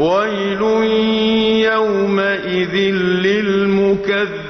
وَيْلٌ يَوْمَئِذٍ لِّلْمُكَذِّبِينَ